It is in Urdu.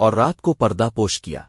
اور رات کو پردہ پوش کیا۔